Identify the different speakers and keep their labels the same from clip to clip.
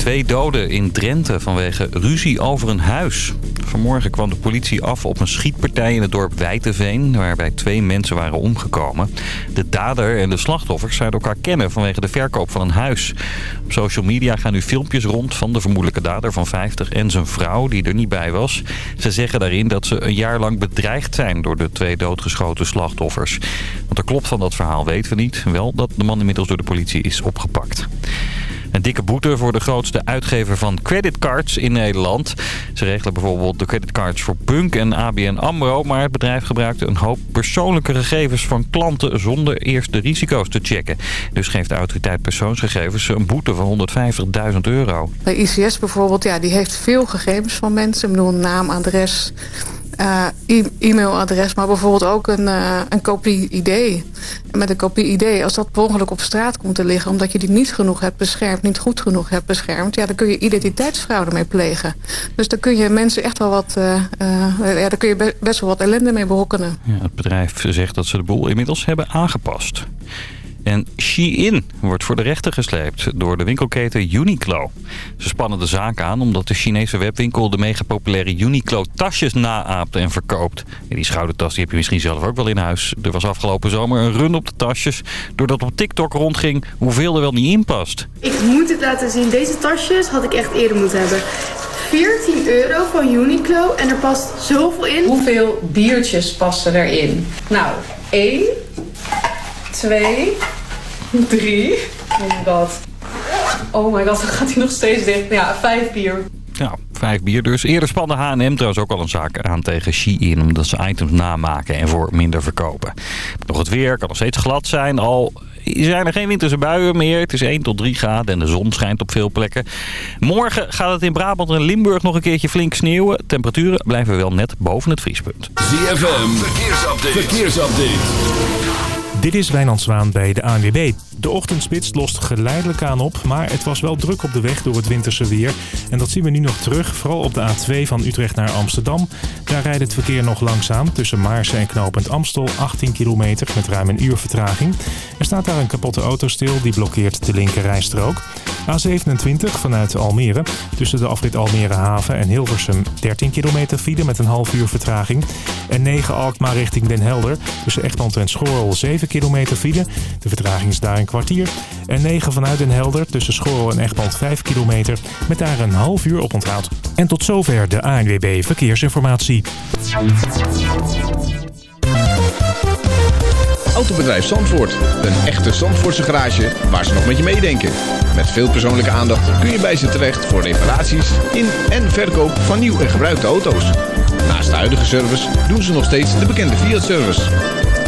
Speaker 1: Twee doden in Drenthe vanwege ruzie over een huis. Vanmorgen kwam de politie af op een schietpartij in het dorp Wijteveen... waarbij twee mensen waren omgekomen. De dader en de slachtoffers zouden elkaar kennen vanwege de verkoop van een huis. Op social media gaan nu filmpjes rond van de vermoedelijke dader van 50 en zijn vrouw... die er niet bij was. Ze zeggen daarin dat ze een jaar lang bedreigd zijn door de twee doodgeschoten slachtoffers. Want er klopt van dat verhaal weten we niet. Wel dat de man inmiddels door de politie is opgepakt. Een dikke boete voor de grootste uitgever van creditcards in Nederland. Ze regelen bijvoorbeeld de creditcards voor Punk en ABN AMRO... maar het bedrijf gebruikte een hoop persoonlijke gegevens van klanten... zonder eerst de risico's te checken. Dus geeft de autoriteit persoonsgegevens een boete van 150.000 euro.
Speaker 2: Bij ICS bijvoorbeeld, ja, die heeft veel gegevens van mensen. Ik bedoel, naam, adres, uh, e-mailadres, maar bijvoorbeeld ook een, uh, een kopie-ID. En met een kopie-ID, als dat per ongeluk op straat komt te liggen... omdat je die niet genoeg hebt beschermd, niet goed genoeg hebt beschermd... ja, dan kun je identiteitsfraude mee plegen. Dus dan kun je mensen echt wel wat... Uh, ja, daar kun je best wel wat ellende mee berokkenen.
Speaker 1: Ja, het bedrijf zegt dat ze de boel inmiddels hebben aangepast. En Shein wordt voor de rechter gesleept door de winkelketen Uniqlo. Ze spannen de zaak aan omdat de Chinese webwinkel de mega populaire Uniqlo tasjes naaapt en verkoopt. En die schoudertas die heb je misschien zelf ook wel in huis. Er was afgelopen zomer een run op de tasjes doordat op TikTok rondging hoeveel er wel niet in past.
Speaker 3: Ik moet het laten zien. Deze tasjes had ik echt eerder moeten hebben. 14 euro van Uniqlo en er past zoveel in.
Speaker 4: Hoeveel biertjes passen erin? Nou, 1, 2, 3. Oh my god. Oh my god, dan gaat hij nog steeds dicht. Ja, 5 bier.
Speaker 1: Ja, vijf bier dus. Eerder spande H&M trouwens ook al een zaak aan tegen Shein... omdat ze items namaken en voor minder verkopen. Nog het weer kan nog steeds glad zijn. Al zijn er geen winterse buien meer. Het is 1 tot 3 graden en de zon schijnt op veel plekken. Morgen gaat het in Brabant en Limburg nog een keertje flink sneeuwen. Temperaturen blijven wel net boven het vriespunt.
Speaker 5: ZFM, verkeersupdate. verkeersupdate.
Speaker 6: Dit is Wijnand Zwaan bij de ANWB. De ochtendspits lost geleidelijk aan op, maar het was wel druk op de weg door het winterse weer. En dat zien we nu nog terug, vooral op de A2 van Utrecht naar Amsterdam. Daar rijdt het verkeer nog langzaam tussen Maarsen en knooppunt Amstel, 18 kilometer met ruim een uur vertraging. Er staat daar een kapotte auto stil, die blokkeert de linker rijstrook. A27 vanuit Almere, tussen de afrit Almere Haven en Hilversum, 13 kilometer file met een half uur vertraging. En 9 Alkmaar richting Den Helder, tussen Echtland en Schorrel, 7 kilometer file. De vertraging is daar kwartier. En 9 vanuit Den Helder tussen Schorrel en Echtland 5 kilometer met daar een half uur op onthoud. En tot zover de ANWB Verkeersinformatie.
Speaker 7: Autobedrijf Zandvoort. Een echte Zandvoortse garage waar ze nog met je meedenken. Met veel persoonlijke aandacht kun je bij ze terecht voor reparaties in en verkoop van nieuw en gebruikte auto's. Naast de huidige service doen ze nog steeds de bekende Fiat-service.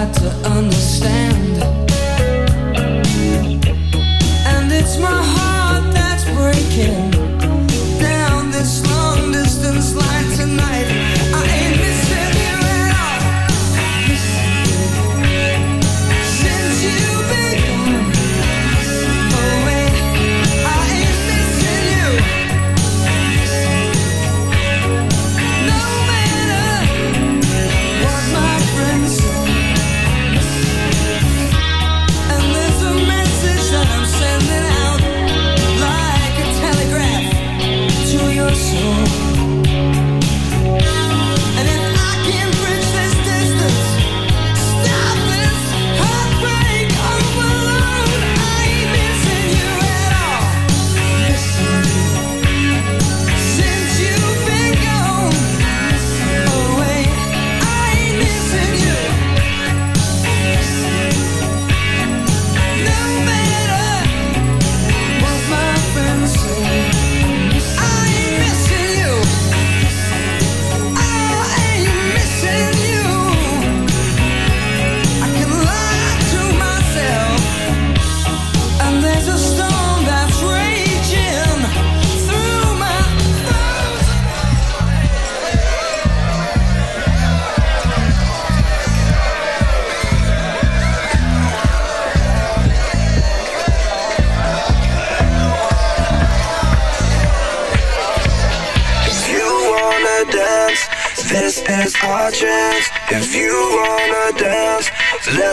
Speaker 8: Hard to understand.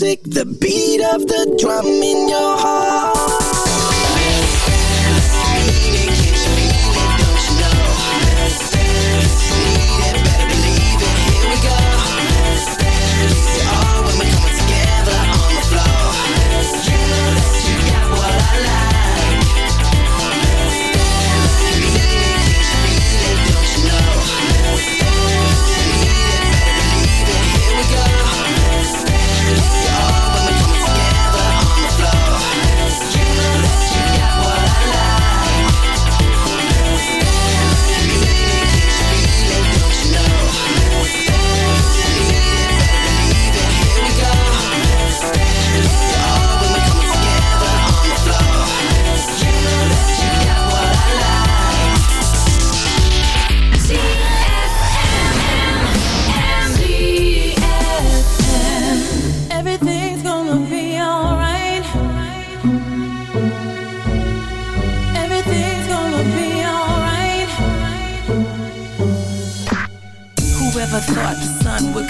Speaker 9: music. The beat of the drum in your heart.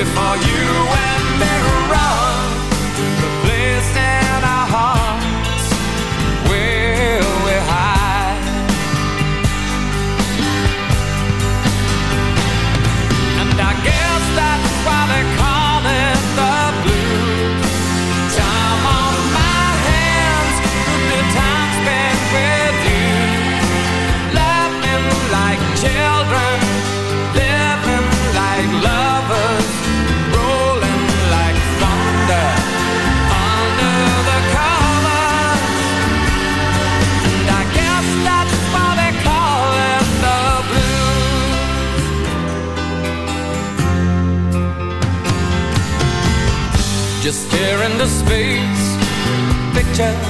Speaker 10: Before you and me run picture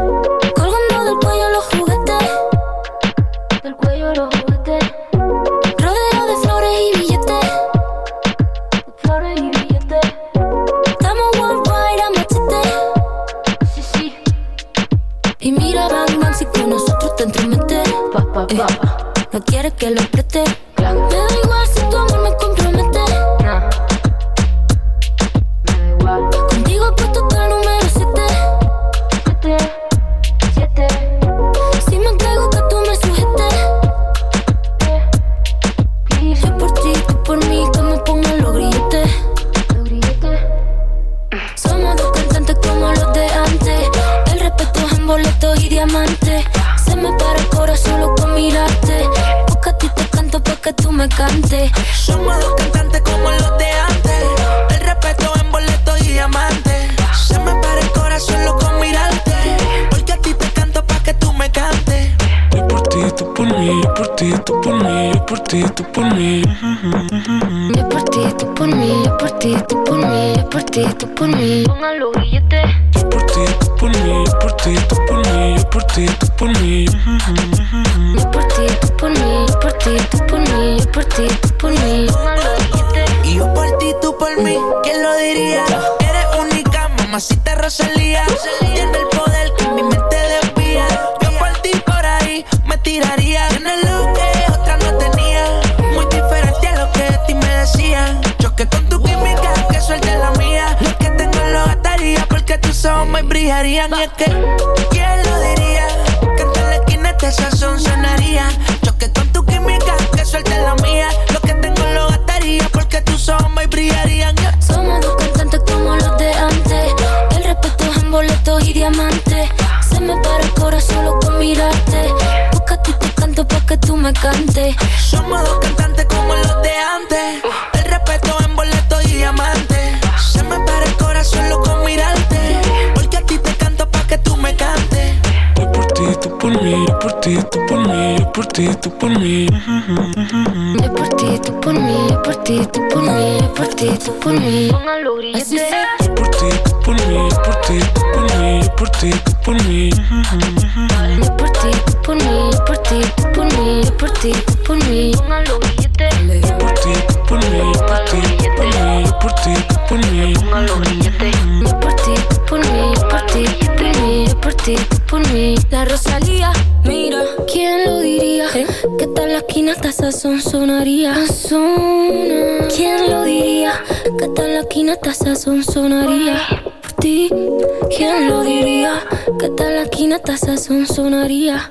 Speaker 11: Se me para el corazón solo con mirarte. Porque a ti te canto pa' que tú me cantes.
Speaker 12: Somos dos cantantes como los de antes. El respeto en boleto y diamante. Se me para el corazón loco con mirarte. Porque a ti te canto pa' que tú me cantes.
Speaker 13: Yo por ti, tú por mí, yo por ti, tú por mí, yo por ti, tú por mí.
Speaker 11: Yo por ti, tú por mí, yo por ti, tú por mí, yo por ti, tú por mí. Pongan los grilletes.
Speaker 13: Yo por ti, tú por mí, yo por ti, tú por mí, yo por ti, tú por mí.
Speaker 11: Yo por ti, tú por mí, yo por ti, tú por mí, yo por ti, tú por mí.
Speaker 13: Yo por ti, tú por mí, yo por ti, tú por mí, yo por ti, tú por mí.
Speaker 11: Yo por ti, tú por mí, yo por ti, tú por mí, yo por ti, tú por mí. La Rosalía, mira, ¿quién lo diría? Que tal la esquina hasta sazón sonaría. ¿Quién lo diría? Que tal la esquina hasta sazón sonaría. Ti, ¿quién lo diría? Que tal la esquina hasta sazón sonaría.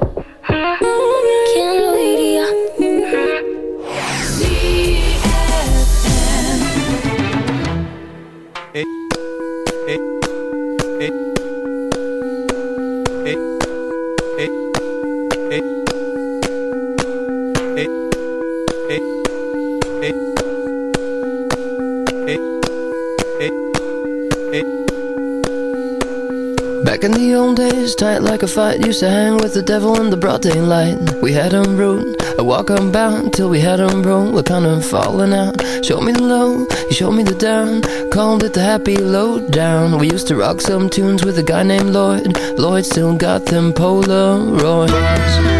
Speaker 8: Days, tight like a fight, used to hang with the devil in the broad daylight. We had on road, a walk unbound till we had on road. We're kind of falling out. Show me the low, you showed me the down. Called it the happy low down. We used to rock some tunes with a guy named Lloyd. Lloyd still got them Polaroids.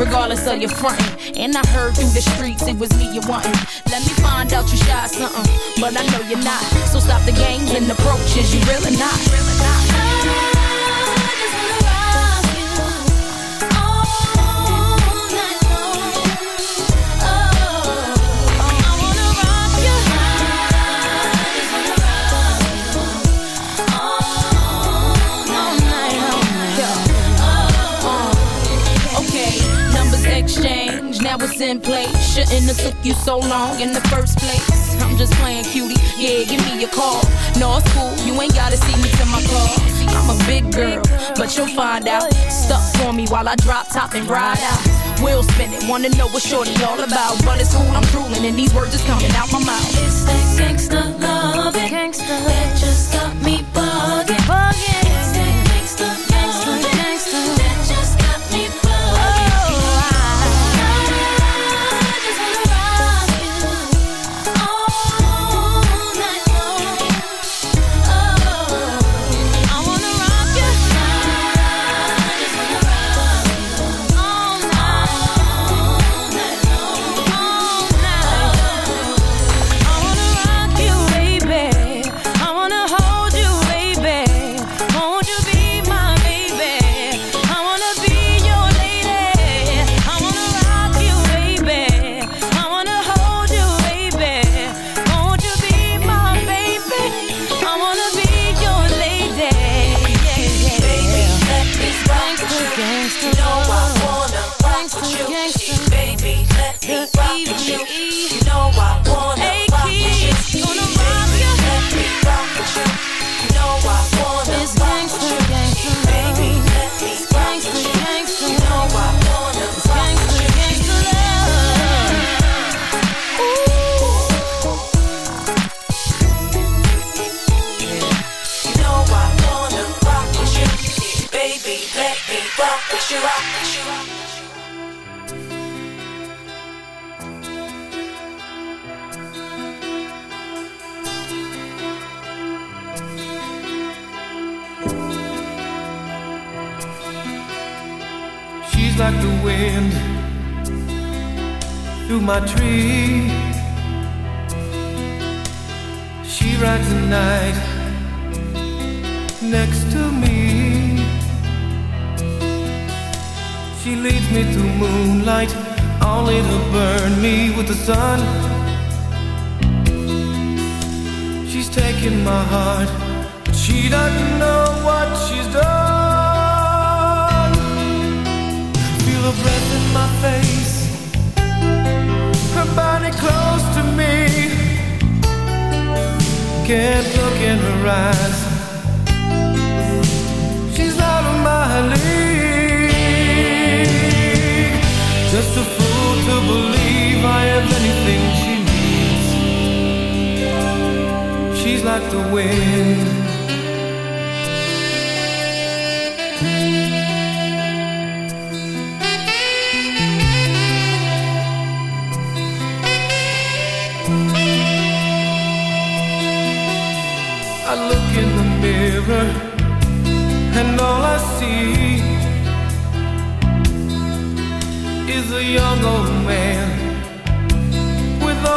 Speaker 14: regardless of your frontin'. And I heard through the streets it was me you wantin'. Let me find out you shy somethin', but I know you're not. So stop the game and approaches, you really not. Really not. in play. Shouldn't have took you so long in the first place. I'm just playing cutie. Yeah, give me a call. No, it's cool. You ain't gotta see me till my car. I'm a big girl, but you'll find out. Stuck for me while I drop top and ride out. Will spin it, wanna know what shorty all about. But it's cool, I'm drooling, and these words just coming out my mouth.
Speaker 15: It's that gangsta love, that just got me bugging. me
Speaker 16: through moonlight. Only to burn me with the sun. She's taken my heart But she doesn't know what she's done. Feel her breath in my face. Her body close to me. Can't look in her eyes. of anything she needs. She's like the wind. I look in the mirror and all I see is a young old man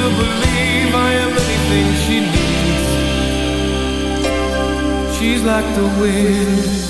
Speaker 16: to believe I am anything she needs. She's like the wind.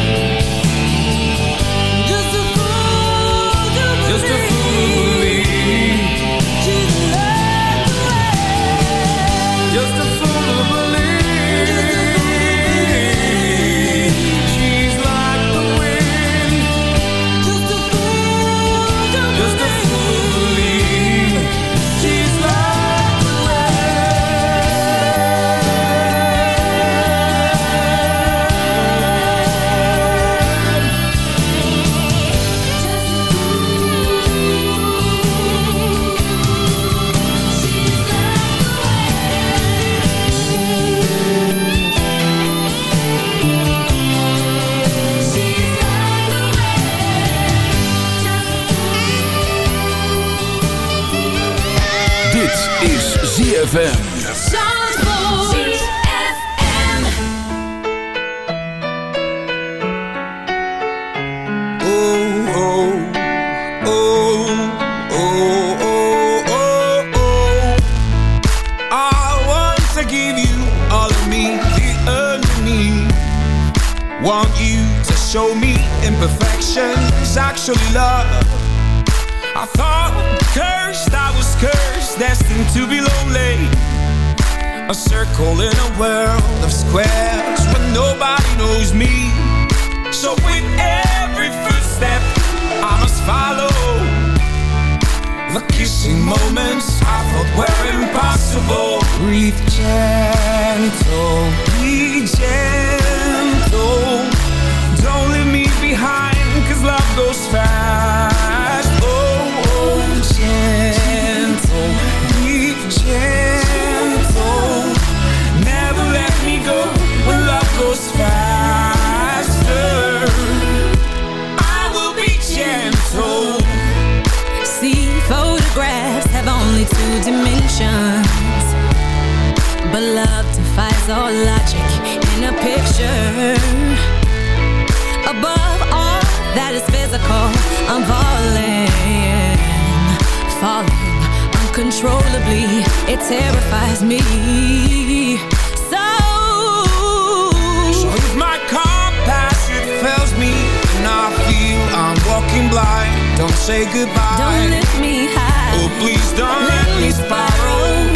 Speaker 17: Don't say goodbye.
Speaker 15: Don't lift me high.
Speaker 17: Oh please don't let me spiral.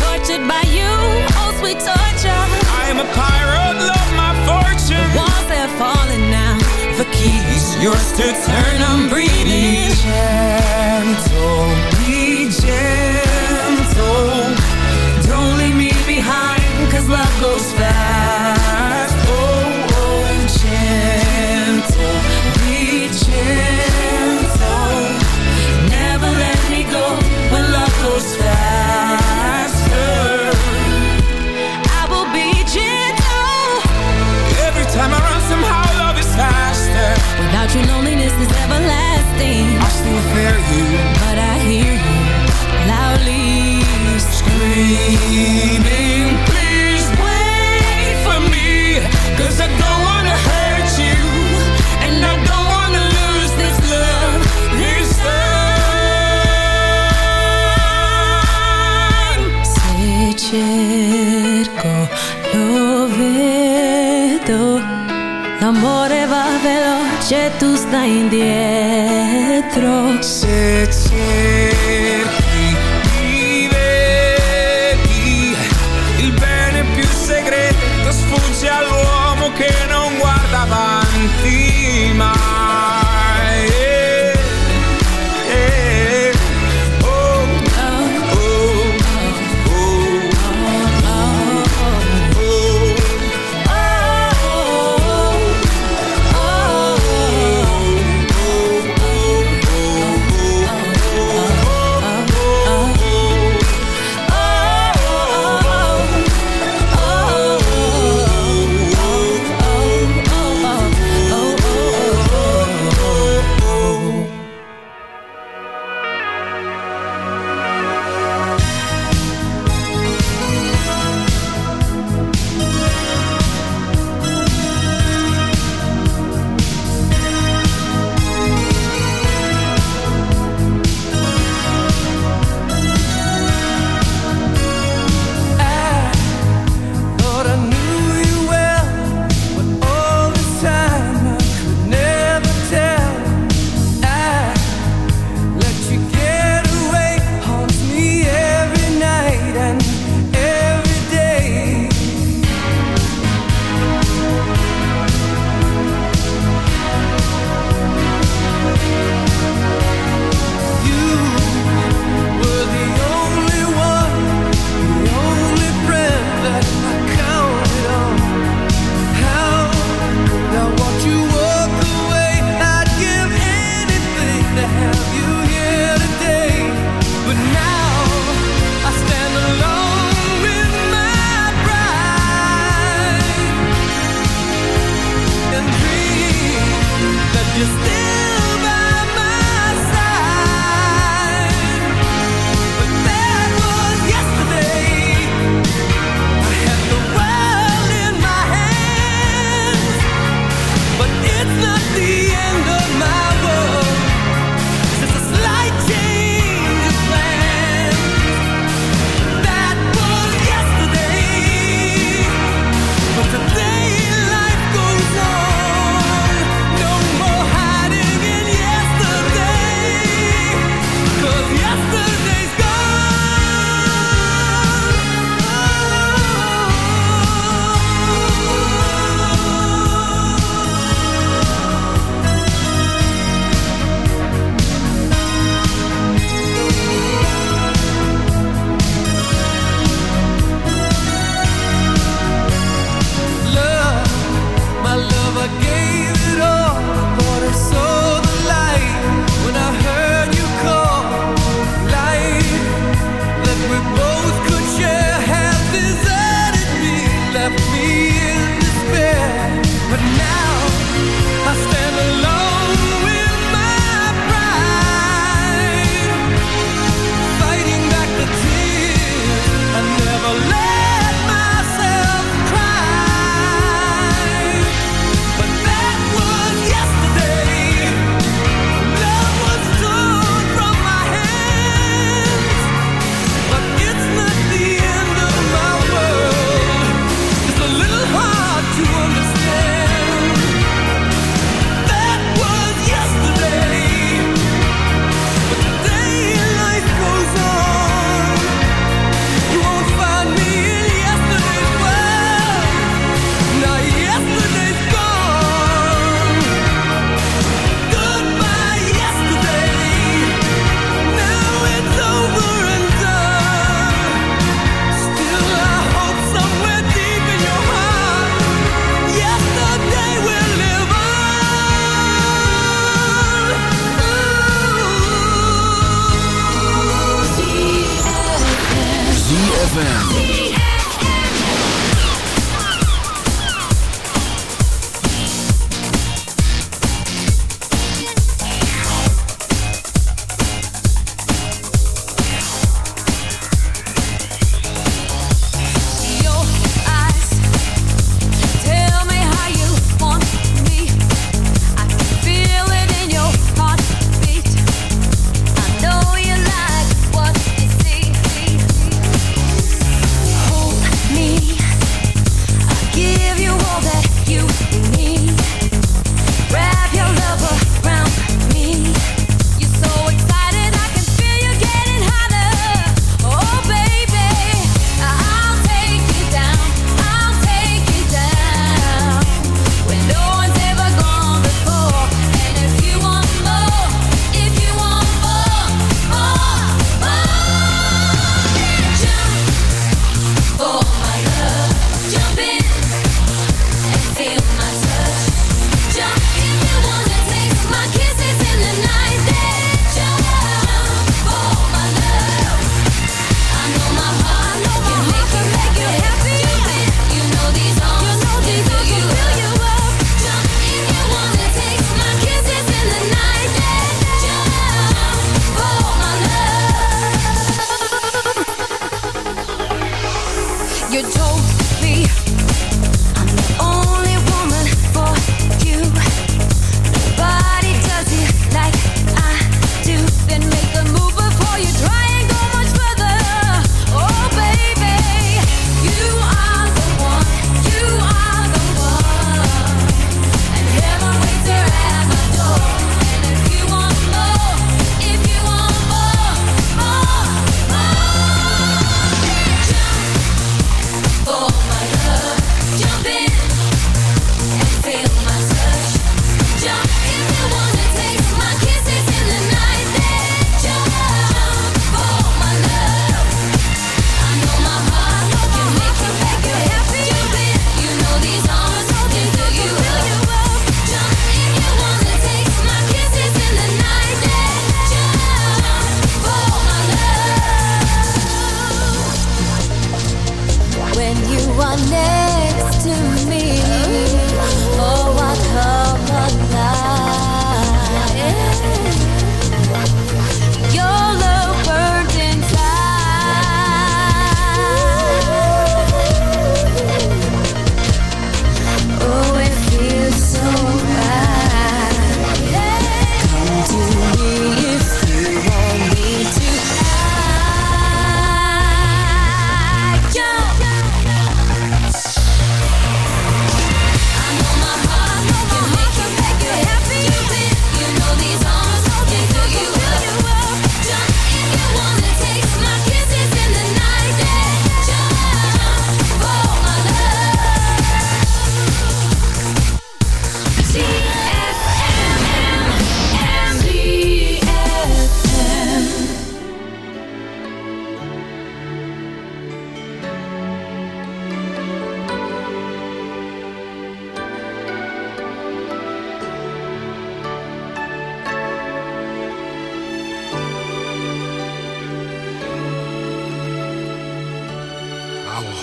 Speaker 15: Tortured by you, oh sweet torture.
Speaker 17: I am a pirate, love my fortune.
Speaker 15: The Walls they're falling now. The keys
Speaker 17: Yours to turn, I'm breathing Be gentle, be gentle
Speaker 15: everlasting.
Speaker 17: I still fear you
Speaker 15: But I hear you loudly
Speaker 17: screaming Please wait for me Cause I don't wanna hurt you And I don't wanna lose this love This time
Speaker 15: Se cerco, lo vedo. Oh. L'amore va veloce, tu stai indietro.
Speaker 17: Cerco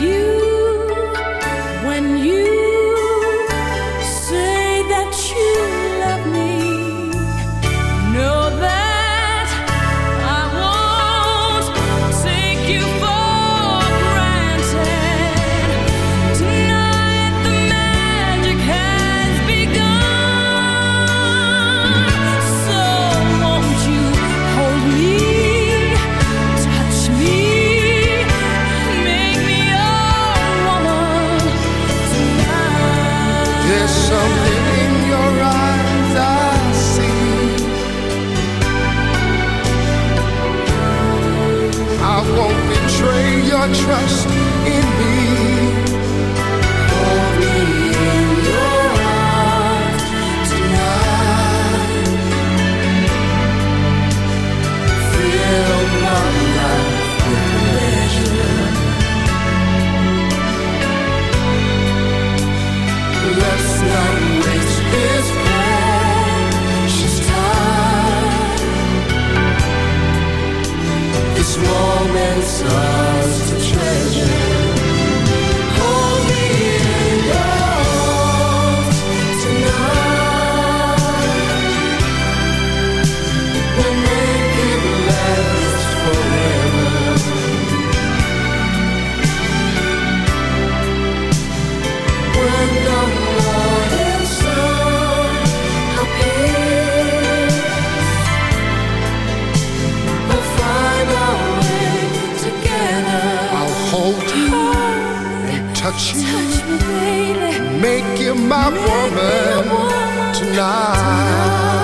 Speaker 15: you. touch you, touch me,
Speaker 18: baby. make you my make woman, woman, tonight. tonight.